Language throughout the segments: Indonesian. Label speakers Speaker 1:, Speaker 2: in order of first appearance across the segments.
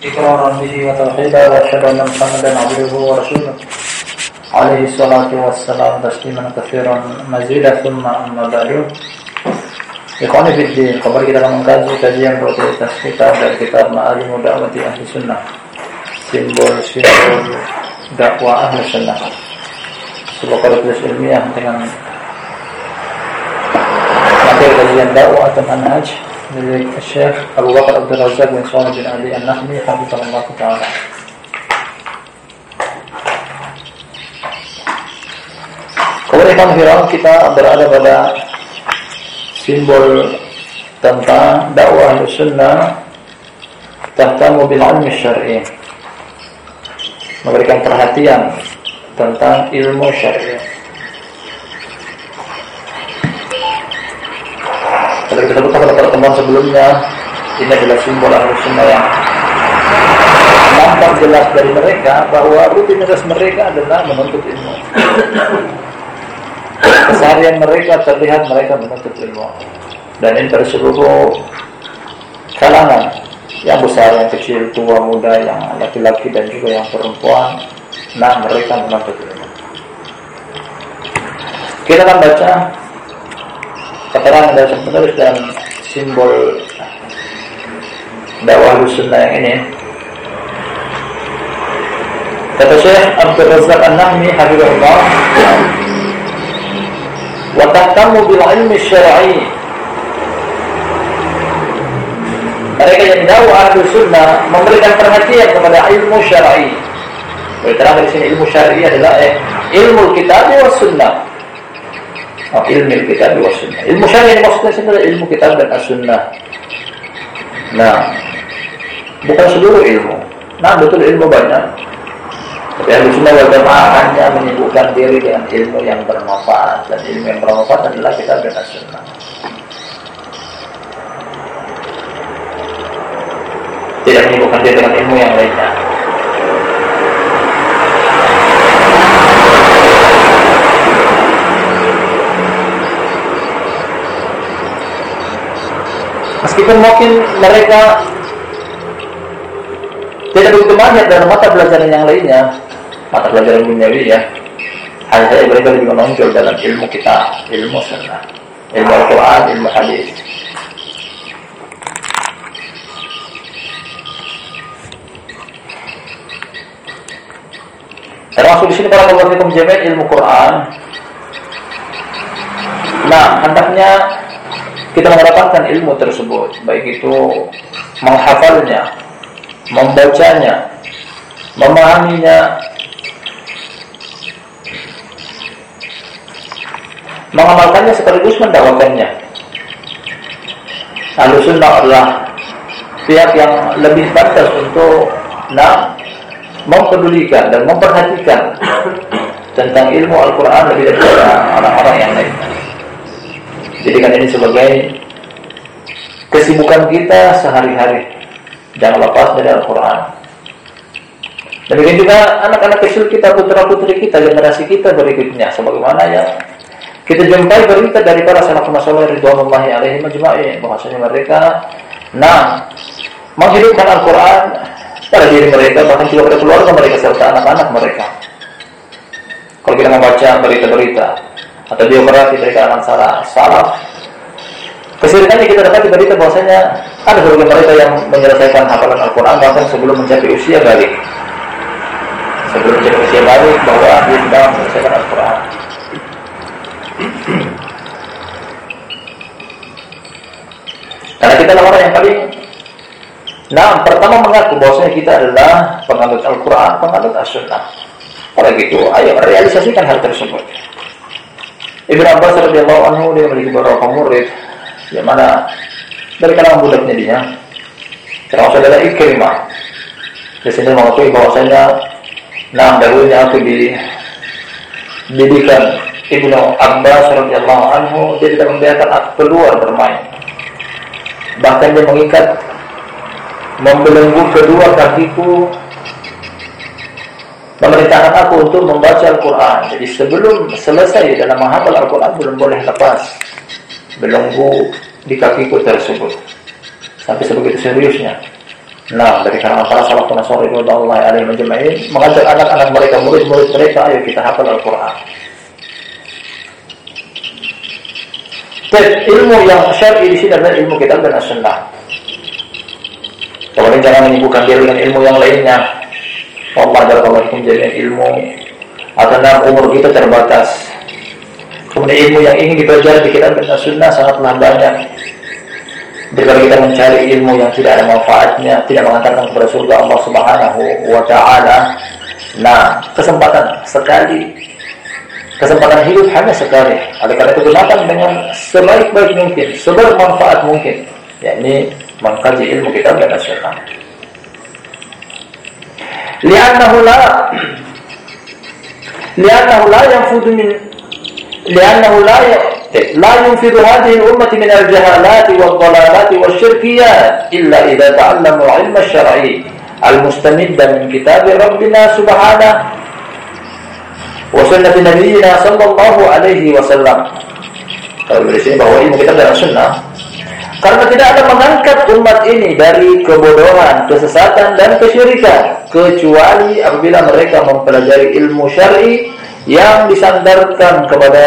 Speaker 1: إقرارا به وتوحيدا وأشهد أن محمدا عبده ورسوله عليه الصلاة والسلام تسليما كثيرا مزيدا ثم أما بعد Ikhwani Fiddin, kembali kita akan mengkaji kajian rutinitas kita dari kitab Ma'alimu Da'wati Ahli Sunnah Simbol-simbol dakwah Ahli Sunnah Sebuah karakteris ilmiah dengan materi kajian dakwah atau manhaj milik Syekh Abu Bakar Abdul Razak bin Salih bin Ali An-Nahmi Habibullah Ta'ala Kemudian viral kita berada pada simbol tentang dakwah sunnah tahtamu bil ilmi syar'i. Memberikan perhatian tentang ilmu syar'i. Kalau kita sebutkan pertemuan sebelumnya, ini adalah simbol ahlu sunnah yang nampak jelas dari mereka bahwa rutinitas mereka adalah menuntut ilmu. Keseharian mereka terlihat mereka menuntut ilmu. Dan ini pada seluruh kalangan yang besar, yang kecil, tua, muda, yang laki-laki dan juga yang perempuan. Nah, mereka menuntut ilmu. Kita akan baca keterangan dari penulis dan simbol dakwah sunnah yang ini kata Syekh Abdul Razak An-Nahmi Habibullah wa tahtamu bil ilmi syar'i. Mereka yang dakwah ahlu sunnah memberikan perhatian kepada ilmu syar'i. Berterang di sini ilmu syar'i adalah eh, ilmu kitab wa sunnah ilmu kitab dan sunnah. Ilmu syar'i yang maksudnya adalah ilmu kitab dan as-sunnah. Nah, bukan seluruh ilmu. Nah, betul ilmu banyak. Tapi ahli sunnah wal jamaah hanya menyebutkan diri dengan ilmu yang bermanfaat dan ilmu yang bermanfaat adalah kitab dan as-sunnah. Tidak menyebutkan diri dengan ilmu yang lainnya. Meskipun mungkin mereka tidak begitu banyak dalam mata pelajaran yang lainnya, mata pelajaran duniawi ya. Hal-hal mereka lebih menonjol dalam ilmu kita, ilmu sunnah, ilmu Al-Quran, ilmu hadis. Termasuk di sini para pelajar jamiat ilmu Quran. Nah, hendaknya kita mendapatkan ilmu tersebut baik itu menghafalnya membacanya memahaminya mengamalkannya sekaligus mendakwakannya Ahlu sunnah adalah pihak yang lebih pantas untuk nah, mempedulikan dan memperhatikan tentang ilmu Al-Quran lebih daripada orang-orang yang lainnya. Jadikan ini sebagai kesibukan kita sehari-hari. Jangan lepas dari Al-Quran. Demikian juga anak-anak kecil kita, putra-putri kita, generasi kita berikutnya. Sebagaimana yang kita jumpai berita dari para salafun salih ridwanullahi alaihi majma'in bahwasanya mereka nah menghidupkan Al-Qur'an pada diri mereka bahkan juga pada keluarga mereka serta anak-anak mereka. Kalau kita membaca berita-berita atau biografi dari kalangan salah salaf Kesirikannya kita dapat berita bahwasanya ada beberapa mereka yang menyelesaikan hafalan Al-Quran bahkan sebelum mencapai usia balik. Sebelum mencapai usia balik bahwa dia sudah menyelesaikan Al-Quran. Karena kita adalah orang yang paling Nah, pertama mengaku bahwasanya kita adalah penganut Al-Quran, penganut As-Sunnah. Oleh gitu, ayo realisasikan hal tersebut. Ibn Abbas radhiyallahu anhu dia memiliki beberapa murid yang mana dari kalangan budaknya dia termasuk adalah Ikrimah. Di sini mengakui bahwasanya nah dahulunya aku di didikan Ibnu Abbas radhiyallahu anhu dia tidak membiarkan aku keluar bermain. Bahkan dia mengikat membelenggu kedua kakiku memerintahkan aku untuk membaca Al-Quran. Jadi sebelum selesai dalam menghafal Al-Quran belum boleh lepas belenggu di kakiku tersebut. Sampai sebegitu seriusnya. Nah, dari kalangan para salafun nasori radhiyallahu alaihi majma'in mengajak anak-anak mereka, murid-murid mereka, ayo kita hafal Al-Qur'an. Ilmu yang syar'i di sini adalah ilmu kitab dan sunnah. Kemudian jangan menyibukkan diri dengan ilmu yang lainnya. Allah barakallahu fikum jadi ilmu dalam umur kita terbatas. Kemudian ilmu yang ingin dipelajari di kitab dan sunnah sangatlah banyak. Daripada kita mencari ilmu yang tidak ada manfaatnya, tidak mengantarkan kepada surga Allah Subhanahu wa taala. Nah, kesempatan sekali. Kesempatan hidup hanya sekali. Oleh karena itu gunakan dengan sebaik-baik mungkin, sebermanfaat mungkin. yakni mengkaji ilmu kitab dan sunnah. Li'annahu la li'annahu la yanfudu min li'annahu la لا ينفذ هذه الأمة من الجهالات والضلالات والشركيات إلا إذا تعلموا العلم الشرعي المستمد من كتاب ربنا سبحانه وسنة نبينا صلى الله عليه وسلم. kalau dari sini bahwa ilmu kitab dan sunnah karena tidak ada mengangkat umat ini dari kebodohan, kesesatan dan kesyirikan kecuali apabila mereka mempelajari ilmu syar'i yang disandarkan kepada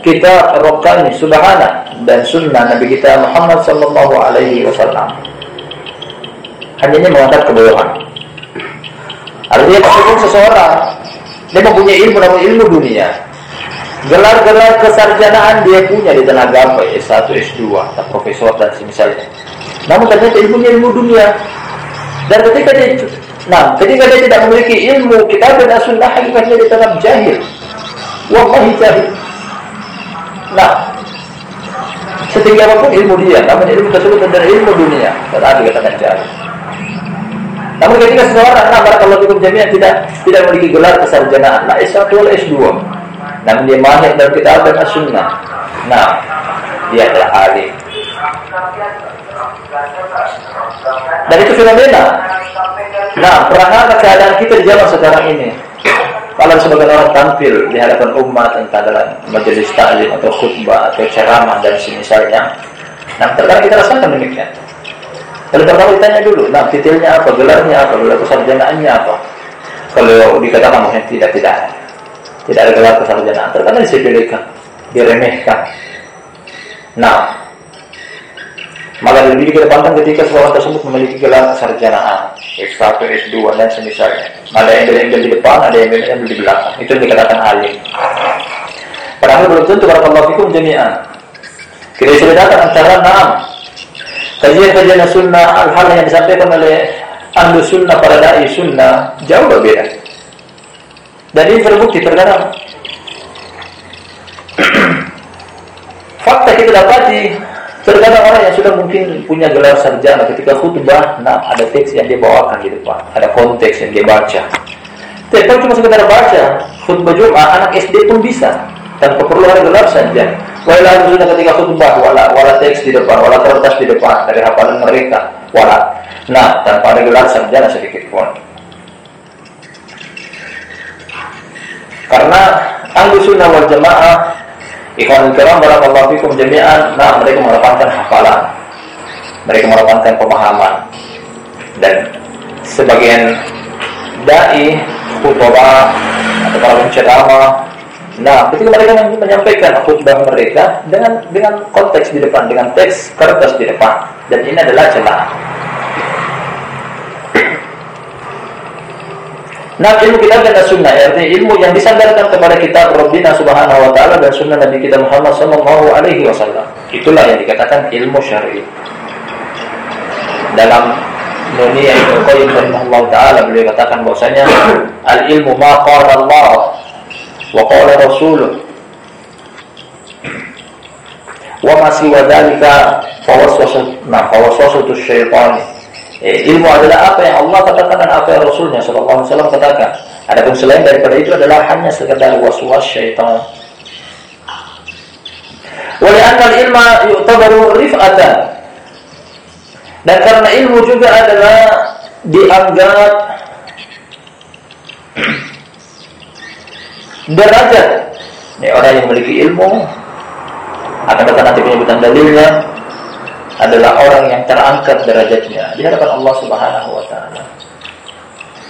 Speaker 1: kitab Rabbani Subhana dan sunnah Nabi kita Muhammad sallallahu alaihi wasallam. Hanya ini mengangkat kebodohan. Artinya meskipun seseorang dia mempunyai ilmu namun ilmu dunia. Gelar-gelar kesarjanaan dia punya di tenaga apa S1, S2, atau profesor dan semisalnya. Namun ternyata ilmunya ilmu dunia. Dan ketika dia Nah, ketika dia tidak memiliki ilmu kita dan sunnah, hakikatnya dia tetap jahil. Wallahi jahil. Nah, setinggi apa pun ilmu dia, namun ilmu tersebut adalah ilmu dunia, tetapi katakan jahil. Namun ketika seseorang nah, kalau hukum jamiah tidak tidak memiliki gelar kesarjanaan, nah S1 atau S2, namun dia mahir dalam kitab dan sunnah, nah dia adalah alim. Dan itu fenomena Nah, pernah keadaan kita di zaman sekarang ini? Kalau sebagian orang tampil di hadapan umat entah dalam majelis taklim atau khutbah atau ceramah dan semisalnya, nah terkadang kita rasakan demikian. Kalau pertama ditanya dulu, nah titilnya apa, gelarnya apa, gelar kesarjanaannya apa. Kalau dikatakan mungkin tidak, tidak. Tidak ada gelar kesarjanaan, terkadang disepelekan, diremehkan. Nah, Malah lebih dikedepankan ketika seorang tersebut memiliki gelar kesarjanaan, S1, S2, dan semisalnya. Ada yang embel di depan, ada yang embel di belakang. Itu yang dikatakan alim. Padahal belum tentu para Allah itu jami'an. Kita datang antara enam kajian-kajian sunnah, hal-hal yang disampaikan oleh ahlu sunnah, para da'i sunnah, jauh berbeda. Dan ini terbukti terkadang fakta kita dapati Terkadang orang yang sudah mungkin punya gelar sarjana ketika khutbah, nah ada teks yang dia bawakan di depan, ada konteks yang dia baca. Tapi cuma sekedar baca khutbah Jumat, anak SD pun bisa tanpa perlu ada gelar saja. Wala sudah ketika khutbah, wala wala teks di depan, wala kertas di depan dari hafalan mereka, wala. Nah, tanpa ada gelar sarjana sedikit pun. Karena ahlu sunnah wal jamaah Ikhwan kiram barakallahu fikum jami'an. Nah, mereka mendapatkan hafalan. Mereka mendapatkan pemahaman. Dan sebagian dai, khutbah atau para penceramah Nah, ketika mereka menyampaikan khutbah mereka dengan dengan konteks di depan, dengan teks kertas di depan, dan ini adalah celah. Nah ilmu kita dan sunnah artinya ilmu yang disandarkan kepada kitab Rabbina Subhanahu wa taala dan sunnah Nabi kita Muhammad sallallahu alaihi wasallam. Itulah yang dikatakan ilmu syar'i. Dalam dunia Ibnu Qayyim rahimahullah taala beliau katakan bahwasanya al ilmu ma qala Allah wa qala rasuluh wa ma siwa dzalika fawaswasu nah fawaswasu syaitan Eh, ilmu adalah apa yang Allah katakan dan apa yang Rasulnya Sallallahu Alaihi Wasallam katakan. Adapun selain daripada itu adalah hanya sekedar was-was syaitan. Walianna ilma yu'tabaru rif'atan. Dan karena ilmu juga adalah dianggap derajat. Ini orang yang memiliki ilmu akan datang nanti penyebutan dalilnya adalah orang yang terangkat derajatnya di hadapan Allah Subhanahu wa taala.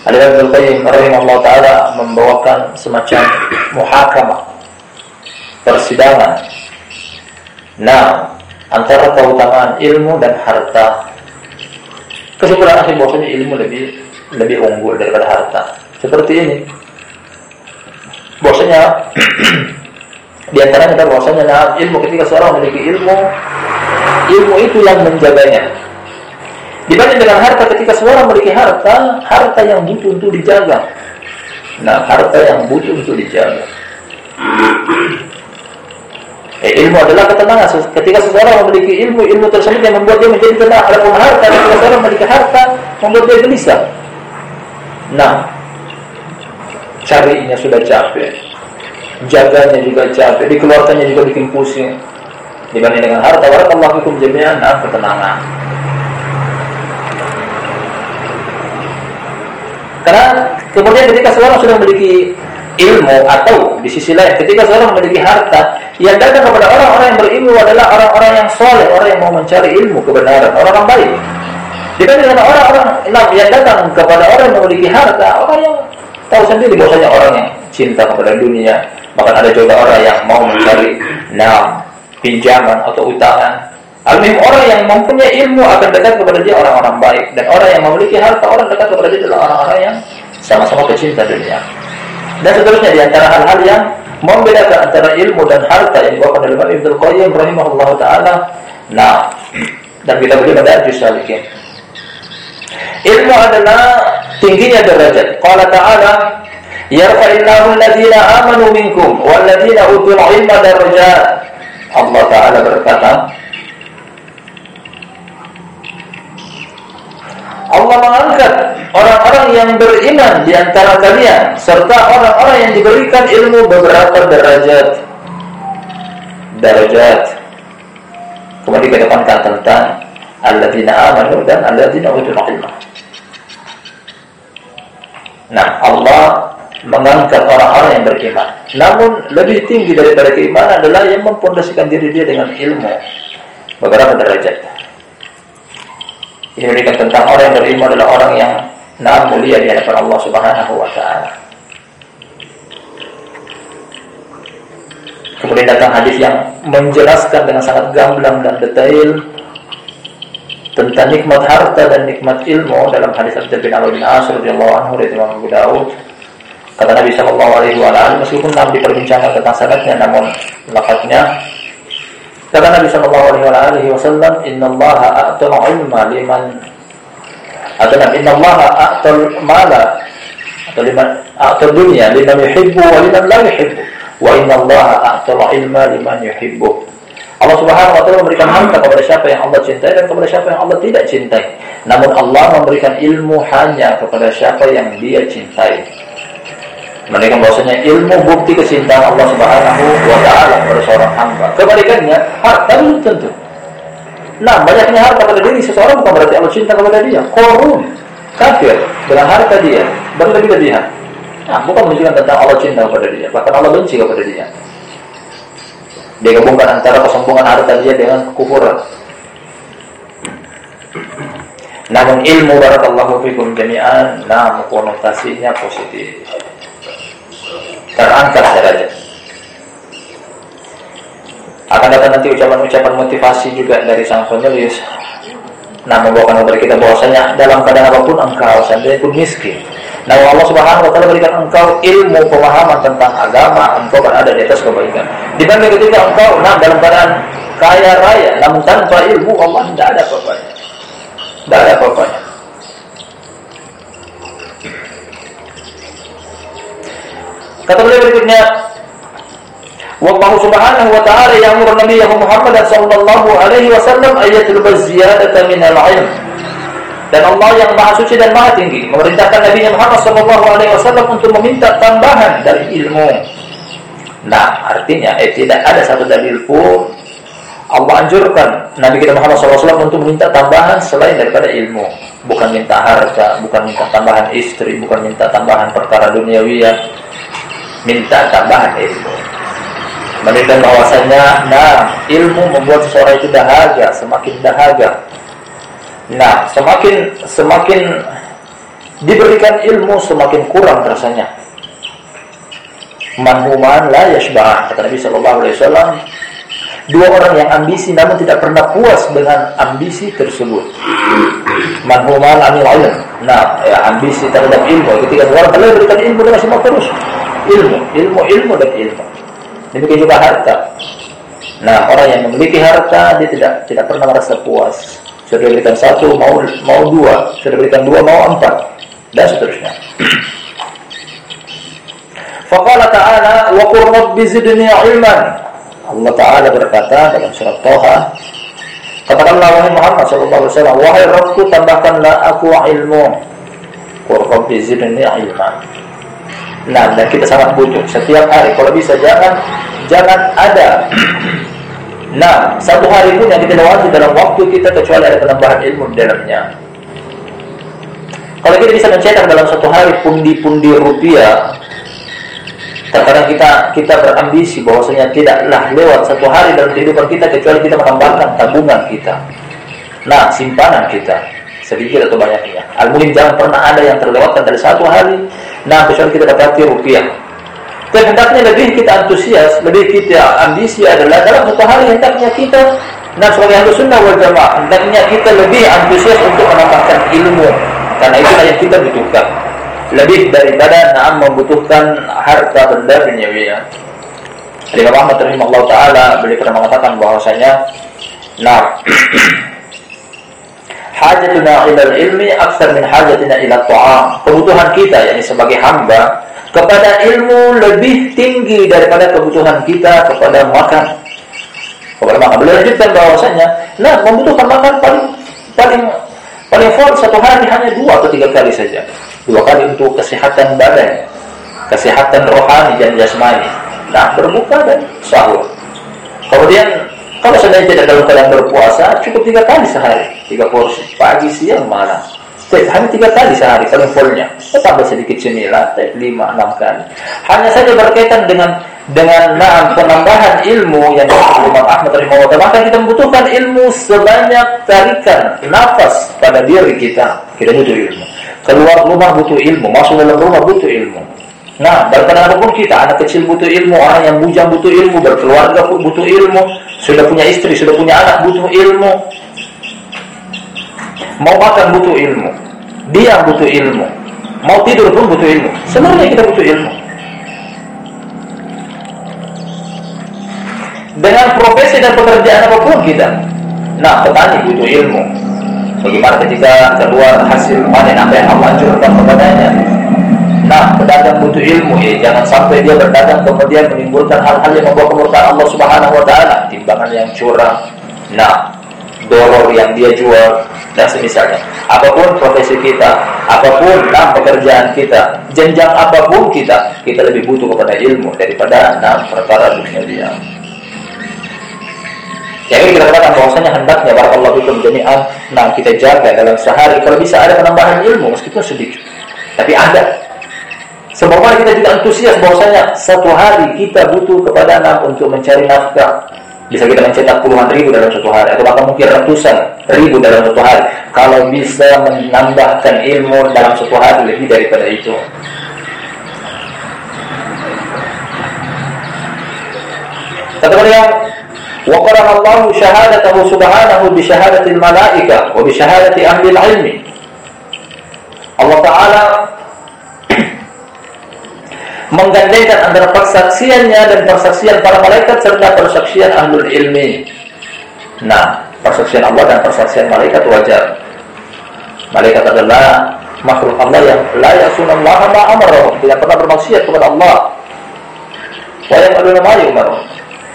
Speaker 1: Al-Imam Qayyim rahimahullah taala membawakan semacam muhakamah persidangan. Nah, antara keutamaan ilmu dan harta. Kesimpulan akhir bahwasanya ilmu lebih lebih unggul daripada harta. Seperti ini. Bahwasanya di antara kita bahwasanya nah, ilmu ketika seorang memiliki ilmu, ilmu itu yang menjaganya. Dibanding dengan harta ketika seorang memiliki harta, harta yang butuh untuk dijaga. Nah, harta yang butuh untuk dijaga. Eh, ilmu adalah ketenangan. Ketika seseorang memiliki ilmu, ilmu tersebut yang membuat dia menjadi tenang. Adapun harta, ketika seseorang memiliki harta, membuat dia gelisah. Nah, carinya sudah capek, jaganya juga capek, dikeluarkannya juga bikin pusing. Dibanding dengan harta, Allah hukum jami'an, nah, ketenangan. Karena kemudian ketika seorang sudah memiliki ilmu atau di sisi lain ketika seorang memiliki harta yang datang kepada orang-orang yang berilmu adalah orang-orang yang soleh, orang yang mau mencari ilmu kebenaran, orang-orang baik. Dibanding dengan orang-orang yang datang kepada orang yang memiliki harta, orang yang tahu sendiri bahwasanya orang yang cinta kepada dunia, bahkan ada juga orang yang mau mencari nah pinjaman atau utangan Almim orang yang mempunyai ilmu akan dekat kepada dia orang-orang baik dan orang yang memiliki harta orang dekat kepada dia adalah orang-orang yang sama-sama pecinta dunia. Dan seterusnya di antara hal-hal yang membedakan antara ilmu dan harta yang dibawakan oleh Imam Ibnu Qayyim rahimahullah taala. Nah, dan kita boleh juz salikin. Ilmu adalah tingginya derajat. Qala ta'ala yarfa'illahu alladziina amanu minkum wal ladziina utul ilma darajat. Allah taala berkata, Allah mengangkat orang-orang yang beriman di antara kalian serta orang-orang yang diberikan ilmu beberapa derajat. Derajat. Kemudian kedepankan tentang alladzina amanu dan alladzina utul ilma. Nah, Allah mengangkat orang-orang yang beriman. Namun lebih tinggi daripada keimanan adalah yang mempondasikan diri dia dengan ilmu. Beberapa derajat. Ini menunjukkan tentang orang yang berilmu adalah orang yang nah mulia di hadapan Allah Subhanahu wa taala. Kemudian datang hadis yang menjelaskan dengan sangat gamblang dan detail tentang nikmat harta dan nikmat ilmu dalam hadis Abdul bin Amr bin As radhiyallahu anhu dari Imam Abu. Kata Nabi sallallahu alaihi wasallam meskipun Nabi diperbincangkan tentang sanadnya namun lafaznya Kata Nabi Shallallahu Alaihi Wasallam, Inna Allah a'tal ilma liman atau Nabi Inna Allah a'tal mala atau liman a'tal dunia liman yuhibbu wa liman la yuhibbu. Wa Inna Allah a'tal ilma liman yuhibbu. Allah Subhanahu wa taala memberikan harta kepada siapa yang Allah cintai dan kepada siapa yang Allah tidak cintai. Namun Allah memberikan ilmu hanya kepada siapa yang Dia cintai menunjukkan bahwasanya ilmu bukti kecintaan Allah Subhanahu wa taala kepada seorang hamba. Kebalikannya, harta belum tentu. Nah, banyaknya harta pada diri seseorang bukan berarti Allah cinta kepada dia. Korun, kafir dengan harta dia berlebih-lebihan. Nah, bukan menunjukkan tentang Allah cinta kepada dia, bahkan Allah benci kepada dia. Dia gabungkan antara kesombongan harta dia dengan kekufuran. Namun ilmu barakallahu fikum jami'an, nah konotasinya positif terangkat derajat. Akan datang nanti ucapan-ucapan motivasi juga dari sang penulis. Nah, membawakan kepada kita bahwasanya dalam keadaan apa pun engkau, seandainya pun miskin. Nah, Allah Subhanahu wa taala berikan engkau ilmu pemahaman tentang agama, engkau berada di atas kebaikan. Dibanding ketika engkau nah dalam keadaan kaya raya, namun tanpa ilmu Allah tidak ada apa-apanya. Tidak ada apa-apanya. Kata beliau berikutnya, Wallahu subhanahu wa ta'ala ya'muru nabiyahu Muhammad sallallahu alaihi wasallam ayatul ziyadata min al-ilm. Dan Allah yang Maha Suci dan Maha Tinggi memerintahkan Nabi Muhammad sallallahu alaihi wasallam untuk meminta tambahan dari ilmu. Nah, artinya eh, tidak ada satu dalil pun Allah anjurkan Nabi kita Muhammad SAW untuk meminta tambahan selain daripada ilmu. Bukan minta harta, bukan minta tambahan istri, bukan minta tambahan perkara duniawi minta tambahan ilmu. menunjukkan bahwasanya nah ilmu membuat seseorang itu dahaga semakin dahaga nah semakin semakin diberikan ilmu semakin kurang rasanya. Manhuman la yashbah kata Nabi sallallahu alaihi wasallam. Dua orang yang ambisi namun tidak pernah puas dengan ambisi tersebut. Manhuman anil ilm. Nah ya, ambisi terhadap ilmu ketika orang telah berikan ilmu dia masih mau terus ilmu ilmu ilmu dan ilmu Demikian juga harta. Nah, orang yang memiliki harta dia tidak tidak pernah merasa puas. Sudah diberikan satu mau mau dua, sudah diberikan dua mau empat dan seterusnya. Faqala ta'ala wa qur rabbi ilman. Allah Ta'ala berkata dalam surat Toha Katakanlah wahai Muhammad sallallahu alaihi wasallam, wahai Rabbku tambahkanlah aku ilmu. Qur rabbi zidni ilman. Nah, dan kita sangat butuh setiap hari. Kalau bisa jangan jangan ada. Nah, satu hari pun yang kita lewati dalam waktu kita kecuali ada penambahan ilmu di dalamnya. Kalau kita bisa mencetak dalam satu hari pundi-pundi rupiah, terkadang kita kita berambisi bahwasanya tidaklah lewat satu hari dalam kehidupan kita kecuali kita menambahkan tabungan kita. Nah, simpanan kita sedikit atau banyaknya. Al-Mulim jangan pernah ada yang terlewatkan dari satu hari. Nah, kecuali kita dapati rupiah. Dan hendaknya lebih kita antusias, lebih kita ambisi adalah dalam satu hari hendaknya kita Nah sebagai ahlu sunnah wal jamaah Hendaknya kita lebih antusias untuk menambahkan ilmu Karena itulah yang kita butuhkan Lebih daripada naam membutuhkan harta benda duniawi ya. Imam rahimahullah ta'ala Beliau pernah mengatakan bahwasanya Nah hajatuna ila ilmi aksar min hajatina ila ta'am. Kebutuhan kita yakni sebagai hamba kepada ilmu lebih tinggi daripada kebutuhan kita kepada makan. Kepada makan. Beliau lanjutkan bahwasanya, nah membutuhkan makan paling paling paling full satu hari hanya dua atau tiga kali saja. Dua kali untuk kesehatan badan, kesehatan rohani dan jasmani. Nah, berbuka dan sahur. Kemudian kalau seandainya tidak dalam keadaan berpuasa, cukup tiga kali sehari, tiga porsi, pagi, siang, malam. Hanya tiga kali sehari paling fullnya. Tambah sedikit cemilan, lima, enam kali. Hanya saja berkaitan dengan dengan nah, penambahan ilmu yang Imam Ahmad rahimahullah maka kita membutuhkan ilmu sebanyak tarikan nafas pada diri kita. Kita butuh ilmu. Keluar rumah butuh ilmu, masuk dalam rumah butuh ilmu. Nah, berkenaan apa pun kita, anak kecil butuh ilmu, orang yang bujang butuh ilmu, berkeluarga pun butuh ilmu, sudah punya istri, sudah punya anak butuh ilmu. Mau makan butuh ilmu. Dia butuh ilmu. Mau tidur pun butuh ilmu. Semuanya kita butuh ilmu. Dengan profesi dan pekerjaan apa pun kita. Nah, petani butuh ilmu. Bagaimana ketika keluar hasil panen apa yang Allah anjurkan kepadanya Nah, pedagang butuh ilmu ya. Jangan sampai dia berdagang kemudian menimbulkan hal-hal yang membawa kemurkaan Allah Subhanahu wa taala, timbangan yang curang. Nah, dollar yang dia jual dan semisalnya. Apa pun profesi kita, apa pun nah, pekerjaan kita, jenjang apa pun kita, kita lebih butuh kepada ilmu daripada nah, perkara dunia dia. Jadi kita katakan bahwasanya hendaknya barakallahu fikum jami'an nah kita jaga dalam sehari kalau bisa ada penambahan ilmu meskipun sedikit. Tapi ada Semoga kita tidak antusias bahwasanya satu hari kita butuh kepada anak untuk mencari nafkah. Bisa kita mencetak puluhan ribu dalam satu hari atau bahkan mungkin ratusan ribu dalam satu hari. Kalau bisa menambahkan ilmu dalam satu hari lebih daripada itu. Kata beliau, وقرن الله شهادته سبحانه بشهادة الملائكة وبشهادة أهل العلم Allah Ta'ala menggandengkan antara persaksiannya dan persaksian para malaikat serta persaksian ahlul ilmi. Nah, persaksian Allah dan persaksian malaikat wajar. Malaikat adalah makhluk Allah yang la yasunallaha ma amara, tidak pernah bermaksiat kepada Allah. Wa yaquluna ma yu'maru.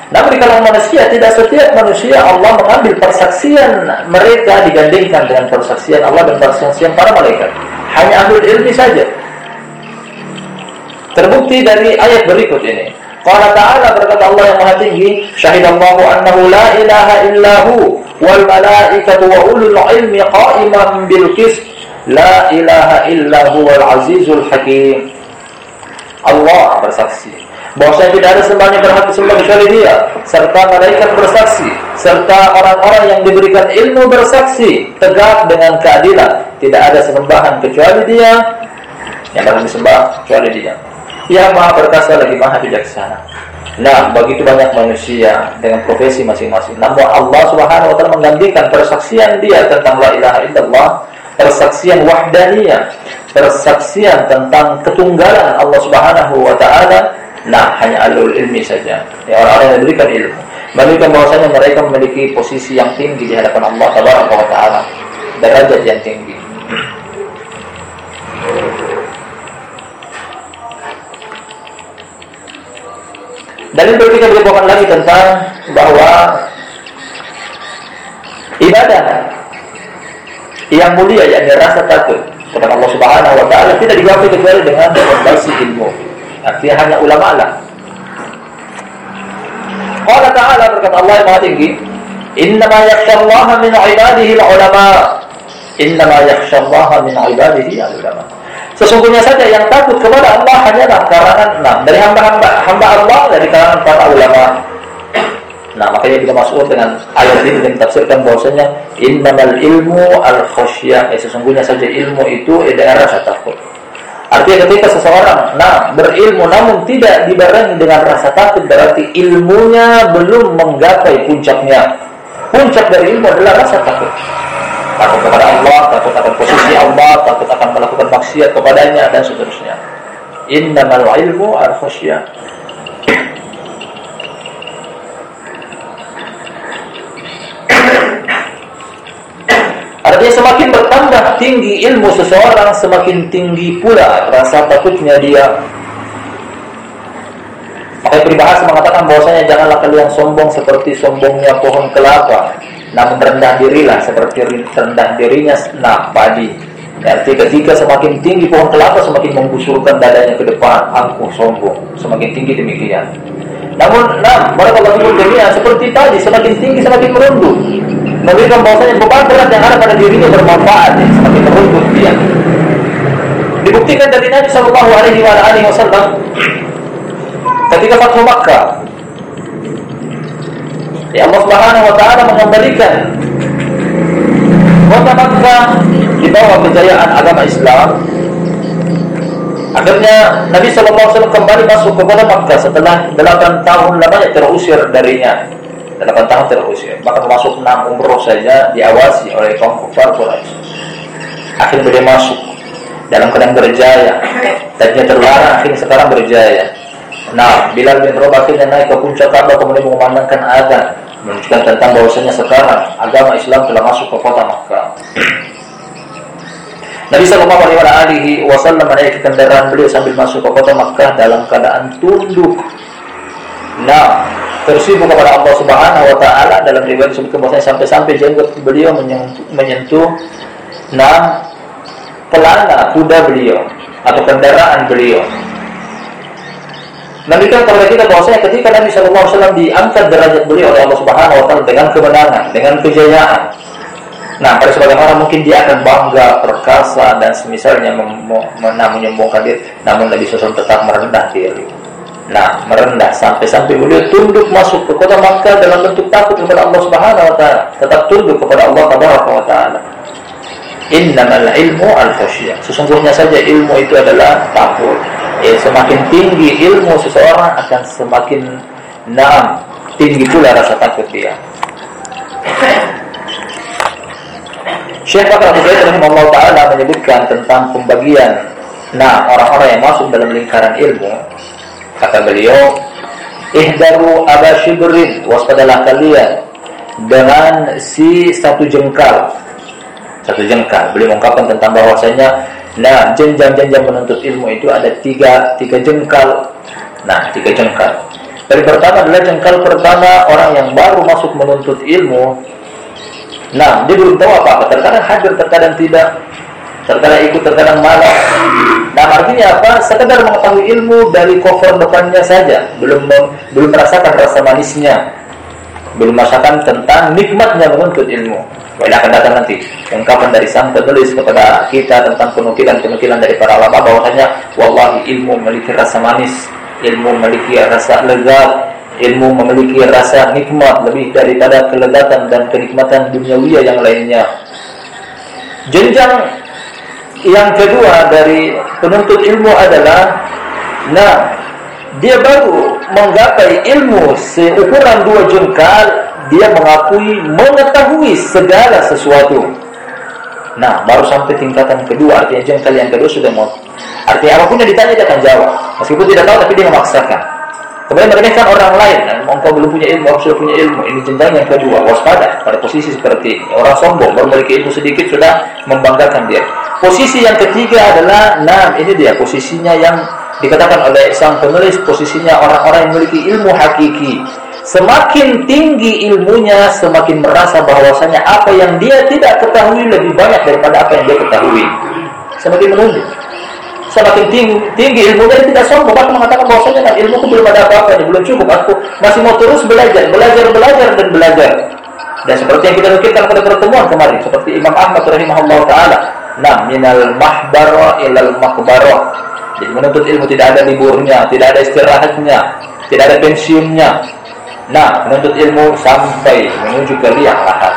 Speaker 1: Namun di kalangan manusia tidak setiap manusia Allah mengambil persaksian mereka digandingkan dengan persaksian Allah dan persaksian para malaikat. Hanya ahlul ilmi saja Terbukti dari ayat berikut ini. Qala ta'ala berkata Allah yang Maha Tinggi, syahidallahu annahu la ilaha illahu wal malaikatu wa ulul ilmi qa'iman bil qist. La ilaha illahu wal azizul hakim. Allah bersaksi bahwasanya tidak ada sembahan yang berhak disembah kecuali Dia, serta malaikat bersaksi, serta orang-orang yang diberikan ilmu bersaksi tegak dengan keadilan. Tidak ada sembahan kecuali Dia yang berhak disembah kecuali Dia. Yang Maha Perkasa lagi Maha Bijaksana. Nah, begitu banyak manusia dengan profesi masing-masing. Namun Allah Subhanahu wa taala menggantikan persaksian dia tentang la ilaha illallah, persaksian wahdaniyah, persaksian tentang ketunggalan Allah Subhanahu wa taala. Nah, hanya alul ilmi saja. Ya, orang-orang yang diberikan ilmu. Menunjukkan bahwasanya mereka memiliki posisi yang tinggi di hadapan Allah Taala wa taala. Derajat yang tinggi. Dalil berikutnya beliau lagi tentang bahwa ibadah yang mulia yakni rasa takut kepada Allah Subhanahu wa taala tidak digapai kecuali dengan berbasis ilmu. Artinya hanya ulama lah. Allah Ta'ala berkata Allah yang Maha Tinggi, "Innama yakhshallaha min 'ibadihi al-ulama." Innama yakhshallaha min 'ibadihi al-ulama. Sesungguhnya saja yang takut kepada Allah hanyalah kalangan enam dari hamba-hamba hamba Allah dari kalangan para ulama. Nah, makanya kita masuk dengan ayat ini dan tafsirkan bahwasanya innamal ilmu al khasyah. Eh, sesungguhnya saja ilmu itu adalah rasa takut. Artinya ketika seseorang nah berilmu namun tidak dibarengi dengan rasa takut berarti ilmunya belum menggapai puncaknya. Puncak dari ilmu adalah rasa takut takut kepada Allah, takut akan posisi Allah, takut akan melakukan maksiat kepadanya dan seterusnya. Innamal ilmu al khasyah. Artinya semakin bertambah tinggi ilmu seseorang, semakin tinggi pula rasa takutnya dia. Makanya peribahasa mengatakan bahwasanya janganlah kalian sombong seperti sombongnya pohon kelapa namun rendah dirilah seperti rendah dirinya nah padi. Arti ketika semakin tinggi pohon kelapa semakin membusurkan dadanya ke depan, angkuh sombong, semakin tinggi demikian. Namun, nah, barakallahu fikum jami'an seperti tadi semakin tinggi semakin merunduk. Memberikan bahwasanya beban berat yang ada pada dirinya bermanfaat, ya, semakin merunduk dia. Dibuktikan dari Nabi Shallallahu Alaihi Wasallam ketika Fathu Makkah Ya Allah Subhanahu wa taala mengembalikan kota Makkah di bawah kejayaan agama Islam. Akhirnya Nabi Shallallahu Alaihi Wasallam kembali masuk ke kota Makkah setelah 8 tahun lamanya terusir darinya. 8 tahun terusir. Bahkan masuk 6 umroh saja diawasi oleh kaum kufar Quraisy. Akhirnya dia masuk dalam keadaan berjaya. Tadinya terlarang, akhirnya sekarang berjaya. Nah, Bilal bin Rabah akhirnya naik ke puncak Ka'bah kemudian mengumandangkan azan menunjukkan tentang bahwasanya sekarang agama Islam telah masuk ke kota Makkah. Nabi Shallallahu Alaihi Wasallam menaiki kendaraan beliau sambil masuk ke kota Makkah dalam keadaan tunduk. Nah, tersibuk kepada Allah Subhanahu Wa Taala dalam riwayat disebutkan bahwasanya sampai-sampai jenggot beliau menyentuh, menyentuh nah pelana kuda beliau atau kendaraan beliau Menunjukkan kepada kita bahwasanya ketika Nabi Wasallam diangkat derajat beliau oleh Allah Subhanahu Wa Taala dengan kemenangan, dengan kejayaan. Nah, pada sebagian orang mungkin dia akan bangga, perkasa dan semisalnya menyombongkan diri, namun Nabi SAW tetap merendah diri. Nah, merendah sampai-sampai beliau tunduk masuk ke kota Makkah dalam bentuk takut kepada Allah Subhanahu wa taala, tetap tunduk kepada Allah Tabaraka wa taala. Innamal ilmu al-khasyah. Sesungguhnya saja ilmu itu adalah takut ya, semakin tinggi ilmu seseorang akan semakin naam. Tinggi pula rasa takut dia. Syekh Bakar Abu Zaid rahimahullah taala menyebutkan tentang pembagian nah orang-orang yang masuk dalam lingkaran ilmu. Kata beliau ihdaru aba shibrin waspadalah kalian dengan si satu jengkal. Satu jengkal. Beliau mengungkapkan tentang bahwasanya Nah, jenjang-jenjang menuntut ilmu itu ada tiga, tiga jengkal. Nah, tiga jengkal. Dari pertama adalah jengkal pertama orang yang baru masuk menuntut ilmu. Nah, dia belum tahu apa-apa. Terkadang hadir, terkadang tidak. Terkadang ikut, terkadang malas. Nah, artinya apa? Sekedar mengetahui ilmu dari cover depannya saja. Belum belum merasakan rasa manisnya. Belum merasakan tentang nikmatnya menuntut ilmu. Ini akan datang nanti ungkapan dari sang penulis kepada kita tentang penukilan-penukilan dari para ulama bahwasanya wallahi ilmu memiliki rasa manis ilmu memiliki rasa lezat, ilmu memiliki rasa nikmat lebih daripada kelezatan dan kenikmatan duniawi yang lainnya. Jenjang yang kedua dari penuntut ilmu adalah nah dia baru menggapai ilmu seukuran dua jengkal dia mengakui mengetahui segala sesuatu. Nah baru sampai tingkatan kedua artinya jengkal yang kedua sudah mau artinya apa pun yang ditanya dia akan jawab. Meskipun tidak tahu tapi dia memaksakan. Kemudian mereka kan orang lain. Engkau belum punya ilmu aku sudah punya ilmu. Ini jenjang yang kedua waspada pada posisi seperti ini. Orang sombong baru memiliki ilmu sedikit sudah membanggakan dia. Posisi yang ketiga adalah nah ini dia posisinya yang dikatakan oleh sang penulis posisinya orang-orang yang memiliki ilmu hakiki semakin tinggi ilmunya semakin merasa bahwasanya apa yang dia tidak ketahui lebih banyak daripada apa yang dia ketahui. Semakin menunduk semakin tinggi, tinggi ilmunya dia tidak sombong. Bahkan mengatakan bahwasanya kan ilmuku belum ada apa-apa belum cukup. Aku masih mau terus belajar belajar belajar dan belajar. Dan seperti yang kita nukilkan pada pertemuan kemarin seperti Imam Ahmad rahimahullah taala nah minal mahbara ilal makbara. Jadi menuntut ilmu tidak ada liburnya, tidak ada istirahatnya, tidak ada pensiunnya. Nah, menuntut ilmu sampai menuju ke liang lahat.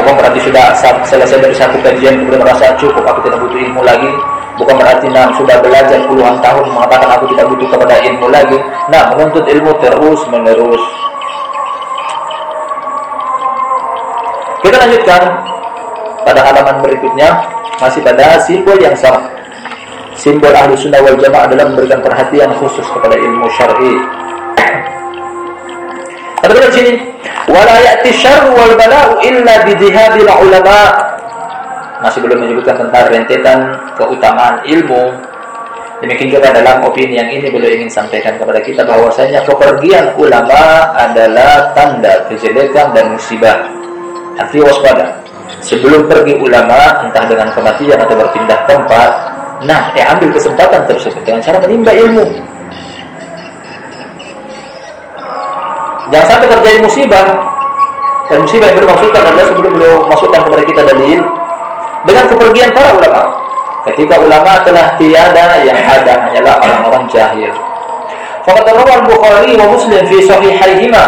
Speaker 1: Bukan berarti sudah selesai dari satu kajian kemudian merasa cukup aku tidak butuh ilmu lagi. Bukan berarti nah, sudah belajar puluhan tahun mengatakan aku tidak butuh kepada ilmu lagi. Nah, menuntut ilmu terus menerus. Kita lanjutkan pada halaman berikutnya masih pada simbol yang sama. Simbol ahli sunnah wal jamaah adalah memberikan perhatian khusus kepada ilmu syar'i. Kata di sini, wala ya'ti syarru wal bala'u illa bi ulama. Masih belum menyebutkan tentang rentetan keutamaan ilmu. Demikian juga dalam opini yang ini beliau ingin sampaikan kepada kita bahwasanya kepergian ulama adalah tanda kejelekan dan musibah. Artinya waspada sebelum pergi ulama entah dengan kematian atau berpindah tempat nah eh ambil kesempatan tersebut dengan cara menimba ilmu. Jangan sampai terjadi musibah. Dan musibah yang bermaksudkan adalah sebelum beliau masukkan kepada kita dalil dengan kepergian para ulama ketika ulama telah tiada yang ada hanyalah orang-orang jahil. Fakat Bukhari wa Muslim fi sahihaihima.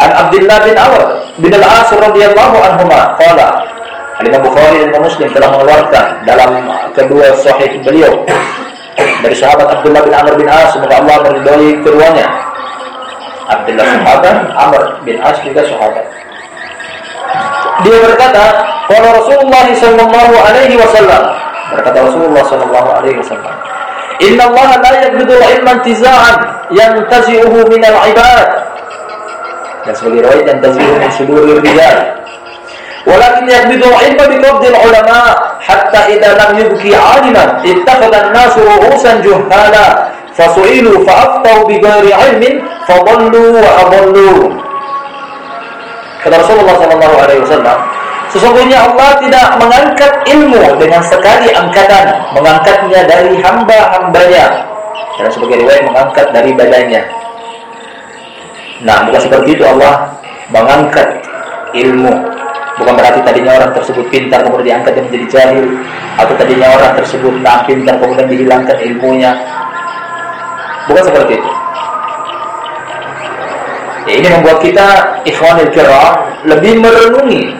Speaker 1: An Abdullah bin Amr bin Al-As radhiyallahu anhuma qala Imam Bukhari dan Muslim telah mengeluarkan dalam kedua sahih beliau dari sahabat Abdullah bin Amr bin As semoga Allah meridhai keduanya. Abdullah sahabat, Amr bin As juga sahabat. Dia berkata, "Qala Rasulullah sallallahu alaihi wasallam." Berkata Rasulullah sallallahu alaihi wasallam, "Inna Allah la yaqbidu ilman tiza'an yantazi'uhu min al-'ibad." dan sebagai riwayat yang tazihu min sudurir rijal walakin yaqbidu ilma bi qabdil ulama hatta idza lam yubki aliman ittakhadha an-nasu ru'usan juhala fasu'ilu ilmin fadallu wa adallu kata Rasulullah sallallahu alaihi wasallam Sesungguhnya Allah tidak mengangkat ilmu dengan sekali angkatan, mengangkatnya dari hamba-hambanya. Dan sebagai riwayat mengangkat dari badannya. Nah, bukan seperti itu Allah mengangkat ilmu. Bukan berarti tadinya orang tersebut pintar kemudian diangkat dan menjadi jahil atau tadinya orang tersebut tak pintar kemudian dihilangkan ilmunya. Bukan seperti itu. Ya, ini membuat kita ikhwanil kiram lebih merenungi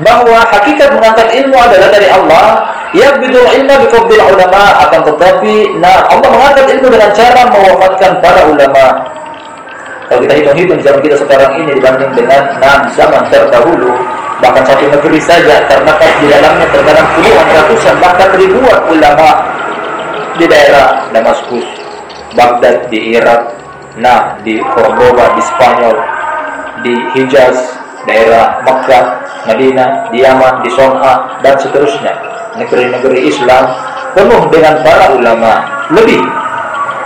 Speaker 1: bahwa hakikat mengangkat ilmu adalah dari Allah Ya bidul ilmu bi ulama akan tetapi nah Allah mengangkat ilmu dengan cara mewafatkan para ulama kalau kita hitung-hitung zaman kita sekarang ini dibanding dengan enam zaman terdahulu, bahkan satu negeri saja terdapat di dalamnya terkadang puluhan ratusan bahkan ribuan ulama di daerah Damaskus, Baghdad di Irak, nah di Cordoba di Spanyol, di Hijaz, daerah Makkah, Madinah, di Yaman, di Son'a dan seterusnya. Negeri-negeri Islam penuh dengan para ulama lebih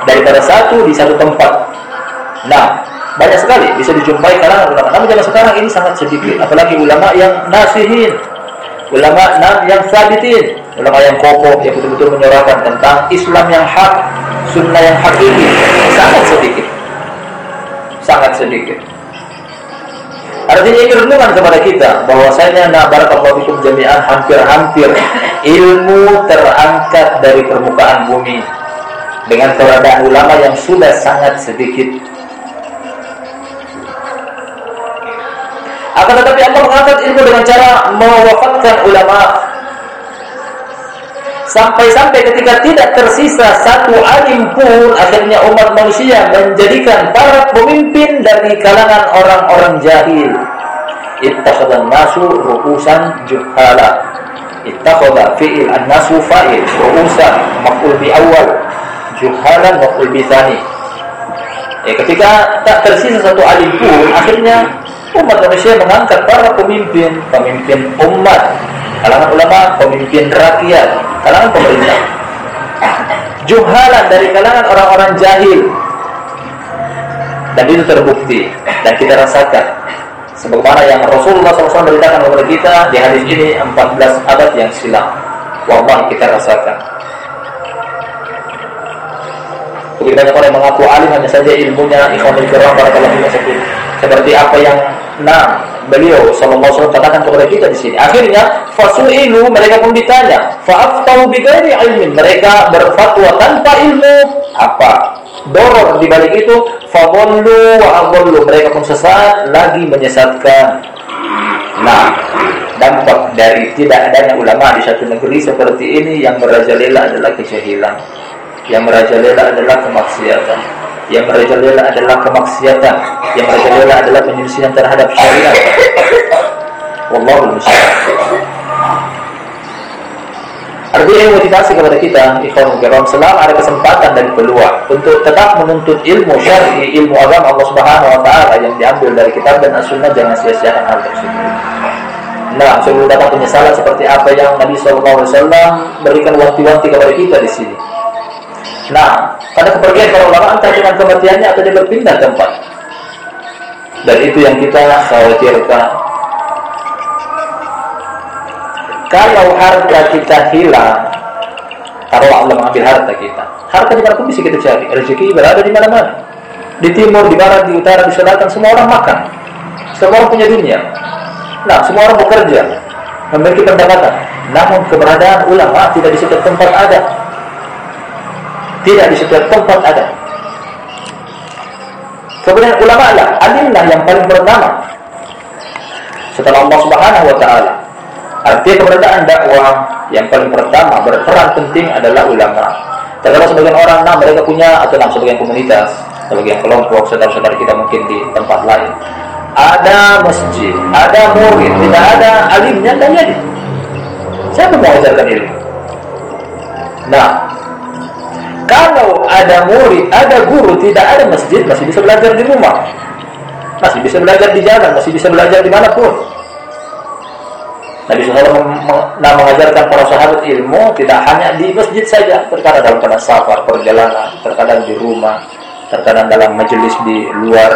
Speaker 1: daripada satu di satu tempat. Nah, banyak sekali bisa dijumpai kalangan ulama. Namun zaman sekarang ini sangat sedikit, apalagi ulama yang nasihin, ulama yang sabitin, ulama yang kokoh yang betul-betul menyuarakan tentang Islam yang hak, sunnah yang hakiki. Sangat sedikit, sangat sedikit. Artinya ini renungan kepada kita bahwasanya nak barakallahu fikum jami'an hampir-hampir ilmu terangkat dari permukaan bumi dengan keberadaan ulama yang sudah sangat sedikit. Akan tetapi Allah mengangkat ilmu dengan cara mewafatkan ulama Sampai-sampai ketika tidak tersisa satu alim pun akhirnya umat manusia menjadikan para pemimpin dari kalangan orang-orang jahil. Ittakhadhan nasu ru'usan juhala. Ittakhadha fi'il an-nasu fa'il ru'usan maf'ul bi awal juhalan maf'ul bi thani. Ya, ketika tak tersisa satu alim pun akhirnya umat manusia mengangkat para pemimpin, pemimpin umat kalangan ulama, pemimpin rakyat, kalangan pemerintah. Juhalan dari kalangan orang-orang jahil. Dan itu terbukti dan kita rasakan sebagaimana yang Rasulullah SAW beritakan kepada kita di hadis ini 14 abad yang silam. Wallahi kita rasakan. Begitu banyak orang yang mengaku alim hanya saja ilmunya kiram para seperti apa yang nah beliau sallallahu alaihi wasallam katakan kepada kita di sini. Akhirnya fasuilu mereka pun ditanya, fa'aftau bighairi ilmin. Mereka berfatwa tanpa ilmu. Apa? Doror di balik itu fadallu wa adallu. Mereka pun sesat lagi menyesatkan. Nah, dampak dari tidak adanya ulama di satu negeri seperti ini yang merajalela adalah kejahilan. Yang merajalela adalah kemaksiatan yang merajalela adalah kemaksiatan. Yang merajalela adalah penyelisihan terhadap syariat. Wallahu musta'an Artinya motivasi kepada kita Ikhwan Mukarram Selama ada kesempatan dan peluang Untuk tetap menuntut ilmu syar'i Ilmu agama Allah Subhanahu Wa Taala Yang diambil dari kitab dan as-sunnah Jangan sia-siakan hal tersebut. Nah, sebelum datang penyesalan seperti apa yang Nabi SAW berikan wanti-wanti kepada kita di sini. Nah, pada kepergian para ulama entah dengan kematiannya atau dia berpindah tempat. Dan itu yang kita khawatirkan. Kalau harta kita hilang, kalau Allah mengambil harta kita, harta di mana pun bisa kita cari. Rezeki berada di mana-mana. Di timur, di barat, di utara, di selatan, semua orang makan. Semua orang punya dunia. Nah, semua orang bekerja, memiliki pendapatan. Namun keberadaan ulama tidak di setiap tempat ada. Tidak di setiap tempat ada. Kemudian ulama lah, alimlah yang paling pertama setelah Allah Subhanahu wa taala. Artinya keberadaan dakwah yang paling pertama berperan penting adalah ulama. Terdapat sebagian orang, nah mereka punya atau nah sebagian komunitas, sebagian kelompok, saudara-saudara kita mungkin di tempat lain. Ada masjid, ada murid, tidak ada alimnya, tanya dia. Siapa mau ajarkan ilmu? Nah, kalau ada murid, ada guru, tidak ada masjid, masih bisa belajar di rumah. Masih bisa belajar di jalan, masih bisa belajar di mana pun. Nabi SAW mengajarkan para sahabat ilmu tidak hanya di masjid saja, terkadang dalam keadaan safar, perjalanan, terkadang di rumah, terkadang dalam majelis di luar.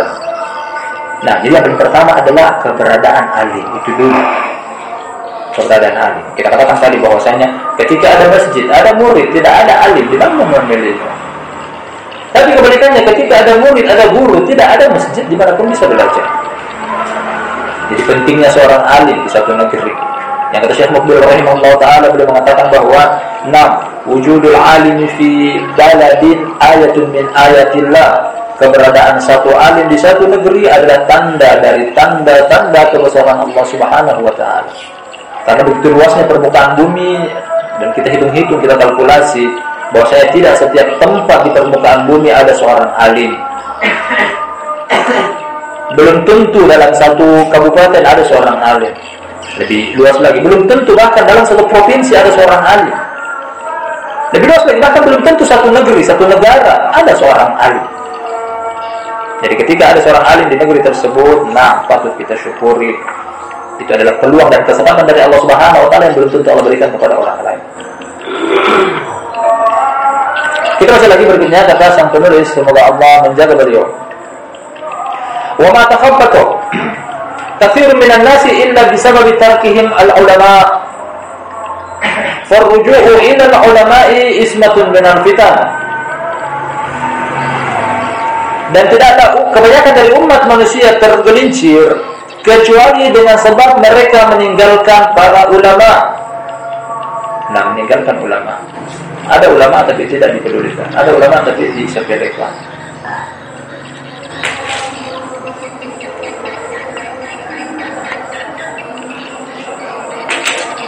Speaker 1: Nah, jadi yang pertama adalah keberadaan alim itu dulu keberadaan alim. Kita katakan tadi bahwasanya ketika ada masjid, ada murid, tidak ada alim, tidak memilihnya. Tapi kebalikannya ketika ada murid, ada guru, tidak ada masjid di mana pun bisa belajar. Jadi pentingnya seorang alim di satu negeri. Yang kata Syekh Mukbil rahimahullah taala beliau mengatakan bahwa nam wujudul alimi fi baladin ayatun min ayatillah. Keberadaan satu alim di satu negeri adalah tanda dari tanda-tanda kebesaran Allah Subhanahu wa taala. Karena begitu luasnya permukaan bumi dan kita hitung-hitung, kita kalkulasi bahwa saya tidak setiap tempat di permukaan bumi ada seorang alim. Belum tentu dalam satu kabupaten ada seorang alim. Lebih luas lagi, belum tentu bahkan dalam satu provinsi ada seorang alim. Lebih luas lagi, bahkan belum tentu satu negeri, satu negara ada seorang alim. Jadi ketika ada seorang alim di negeri tersebut, nah patut kita syukuri itu adalah peluang dan kesempatan dari Allah Subhanahu wa taala yang belum tentu Allah berikan kepada orang lain. Kita masih lagi berbincang kata sang penulis semoga Allah menjaga beliau. Wa ma takhabbatu kathirun minan nasi illa bisabab tarkihim al-ulama. Farruju'u ila al-ulama'i ismatun minal fitan. Dan tidak ada kebanyakan dari umat manusia tergelincir kecuali dengan sebab mereka meninggalkan para ulama. Nah, meninggalkan ulama. Ada ulama tapi tidak dipedulikan. Ada ulama tapi disepelekan.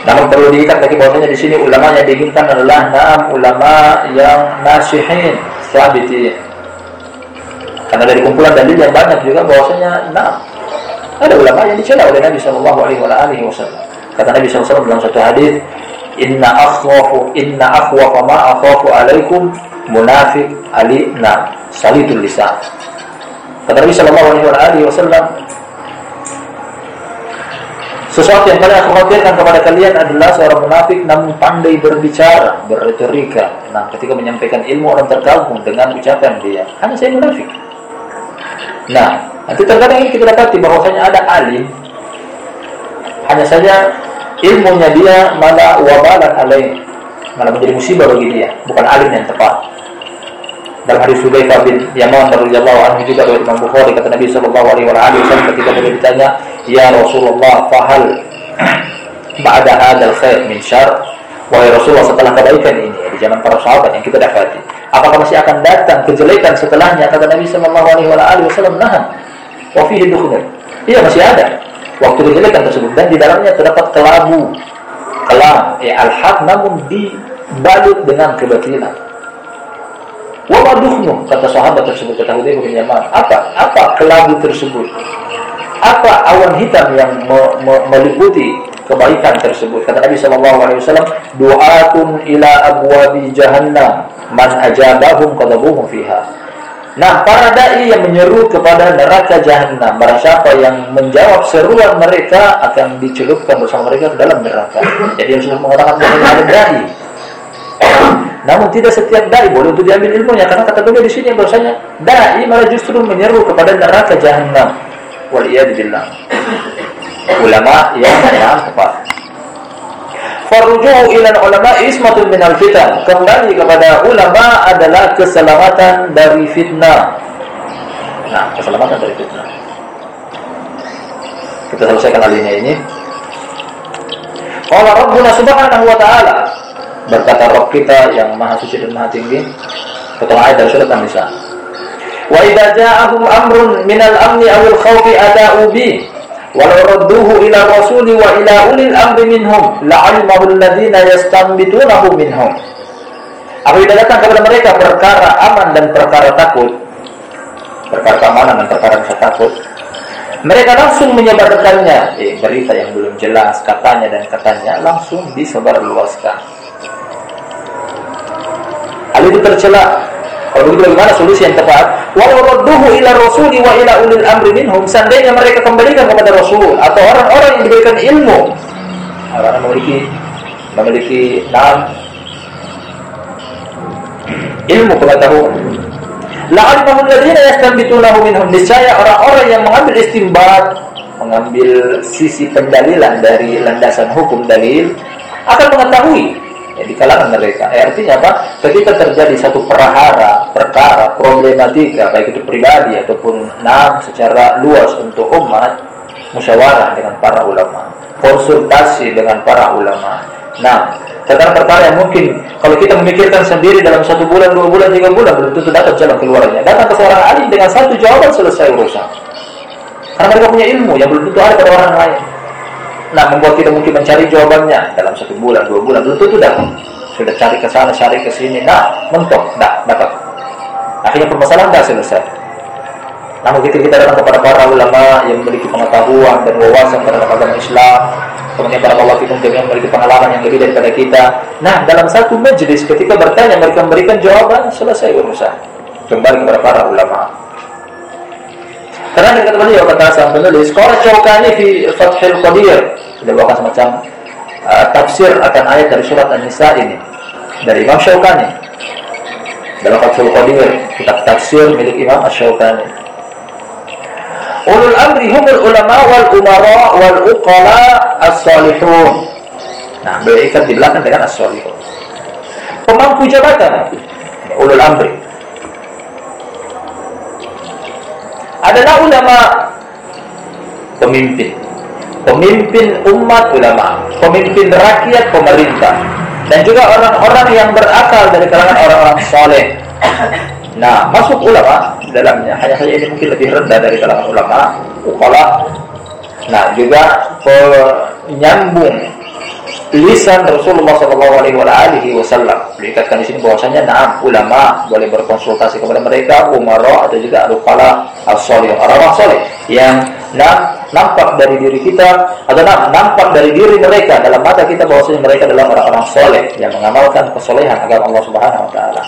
Speaker 1: Namun perlu diingat lagi bahwasanya di sini ulama yang diinginkan adalah enam ulama yang nasihin, sabitin. Karena dari kumpulan dalil yang banyak juga bahwasanya enam ada ulama yang dicela oleh Nabi Shallallahu Alaihi Wasallam. Kata Nabi SAW dalam satu hadis, Inna akhwafu inna akhwafa ma akhafu alaikum munafik alina salitul lisan. Kata Nabi Shallallahu Alaihi Wasallam, sesuatu yang aku khawatirkan kepada kalian adalah seorang munafik namun pandai berbicara, berretorika. Nah, ketika menyampaikan ilmu orang tergabung dengan ucapan dia, hanya saya munafik. Nah, nanti terkadang ini kita dapati bahwasanya ada alim. Hanya saja ilmunya dia malah wabalan alaih. Malah menjadi musibah bagi dia. Bukan alim yang tepat. Dalam hadis Hudzaifah bin Yaman radhiyallahu anhu juga dari Imam Bukhari kata Nabi sallallahu alaihi wasallam ketika beliau ditanya ya Rasulullah fahal ba'da hadzal khair min syarr? Wahai Rasulullah setelah kebaikan ini di zaman para sahabat yang kita dapati apakah masih akan datang kejelekan setelahnya? Kata Nabi sallallahu alaihi wasallam nahan wa fihi iya masih ada waktu kejelekan tersebut. Dan di dalamnya terdapat kelabu kelam. Ya al-haq namun dibalut dengan kebatilan. Wa maduhnu kata sahabat tersebut kata Hudayr bin Yaman. Apa? Apa kelabu tersebut? Apa awan hitam yang me me meliputi kebaikan tersebut kata Nabi sallallahu alaihi wasallam du'atun ila abwabi jahannam man ajabahum qadabuhum fiha Nah, para dai yang menyeru kepada neraka jahanam, barang siapa yang menjawab seruan mereka akan dicelupkan bersama mereka ke dalam neraka. Jadi yang sudah mengatakan ada dai. Namun tidak setiap dai boleh untuk diambil ilmunya karena kata beliau di sini bahwasanya dai malah justru menyeru kepada neraka jahanam. Waliyadillah. Ulama yang yang tepat. Farujuhu ilan ulama ismatun minal fitan. Kembali kepada ulama adalah keselamatan dari fitnah. Nah, keselamatan dari fitnah. Kita selesaikan alinya ini. Qala Rabbuna subhanahu wa ta'ala. Berkata Rabb kita yang maha suci dan maha tinggi. Ketua ayat dari surat An-Nisa. Wa idza ja'ahum amrun minal amni awil khawfi ada'u bih walau radduhu ila rasuli wa ila ulil amri minhum la'alimahu alladhina minhum. Apabila datang kepada mereka perkara aman dan perkara takut. Perkara keamanan dan perkara rasa takut. Mereka langsung menyebarkannya. Eh, berita yang belum jelas katanya dan katanya langsung disebarluaskan. Hal itu tercela kalau begitu bagaimana solusi yang tepat? Walau radduhu ila rasuli wa ila ulil amri minhum. Seandainya mereka kembalikan kepada Rasul atau orang-orang yang diberikan ilmu. Karena memiliki memiliki enam ilmu pengetahuan. La'alimahu alladziina yastanbitunahu minhum. Niscaya orang-orang yang mengambil istimbat, mengambil sisi pendalilan dari landasan hukum dalil akan mengetahui ya, di kalangan mereka. Eh, artinya apa? Ketika terjadi satu perahara, perkara, problematika, baik itu pribadi ataupun nam secara luas untuk umat, musyawarah dengan para ulama, konsultasi dengan para ulama. Nah, tentang perkara yang mungkin kalau kita memikirkan sendiri dalam satu bulan, dua bulan, tiga bulan belum tentu dapat jalan keluarnya. Datang ke seorang alim dengan satu jawaban selesai urusan. Karena mereka punya ilmu yang belum tentu ada pada orang lain. Nah, membuat kita mungkin mencari jawabannya dalam satu bulan, dua bulan, tentu dapat. Sudah cari ke sana, cari ke sini, nah, mentok, nah, dapat. Akhirnya permasalahan tidak selesai. Namun ketika kita datang kepada para ulama yang memiliki pengetahuan dan wawasan terhadap agama Islam, kemudian para Allah kita yang memiliki pengalaman yang lebih daripada kita. Nah, dalam satu majelis ketika bertanya mereka memberikan jawaban, selesai urusan. Kembali kepada para ulama. Karena dengan beliau kata sang penulis, kalau Syaukani di Fathul Qadir sudah bawa semacam uh, tafsir akan ayat dari surat An-Nisa ini dari Imam Syaukani dalam Fathul Qadir kitab tafsir milik Imam Syaukani. Ulul amri humul ulama wal umara wal uqala as-salihun. Nah, beliau ikat di belakang dengan as-salihun. Pemangku jabatan ulul amri adalah ulama pemimpin. Pemimpin umat ulama, pemimpin rakyat pemerintah, dan juga orang-orang yang berakal dari kalangan orang-orang soleh. Nah, masuk ulama dalamnya. Hanya saja ini mungkin lebih rendah dari kalangan ulama, ukala. Nah, juga penyambung lisan Rasulullah Wasallam dikatakan di sini bahwasanya naam ulama boleh berkonsultasi kepada mereka umaro atau juga alukala al-solih orang-orang soleh yang nah, nampak dari diri kita atau nah, nampak dari diri mereka dalam mata kita bahwasanya mereka adalah orang-orang soleh yang mengamalkan kesolehan agama Allah Subhanahu Wa Taala.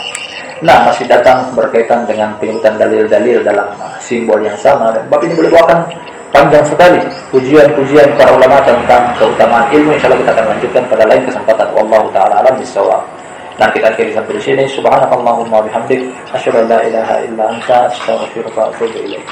Speaker 1: Nah masih datang berkaitan dengan penyebutan dalil-dalil dalam simbol yang sama dan bab ini boleh bawakan panjang sekali pujian-pujian para ulama tentang keutamaan ilmu. Insya Allah kita akan lanjutkan pada lain kesempatan. Wallahu taala alam bisawab nah kita akhiri sampai di sini subhanakallahumma bihamdik asyhadu an la ilaha illa anta astaghfiruka wa atubu ilaik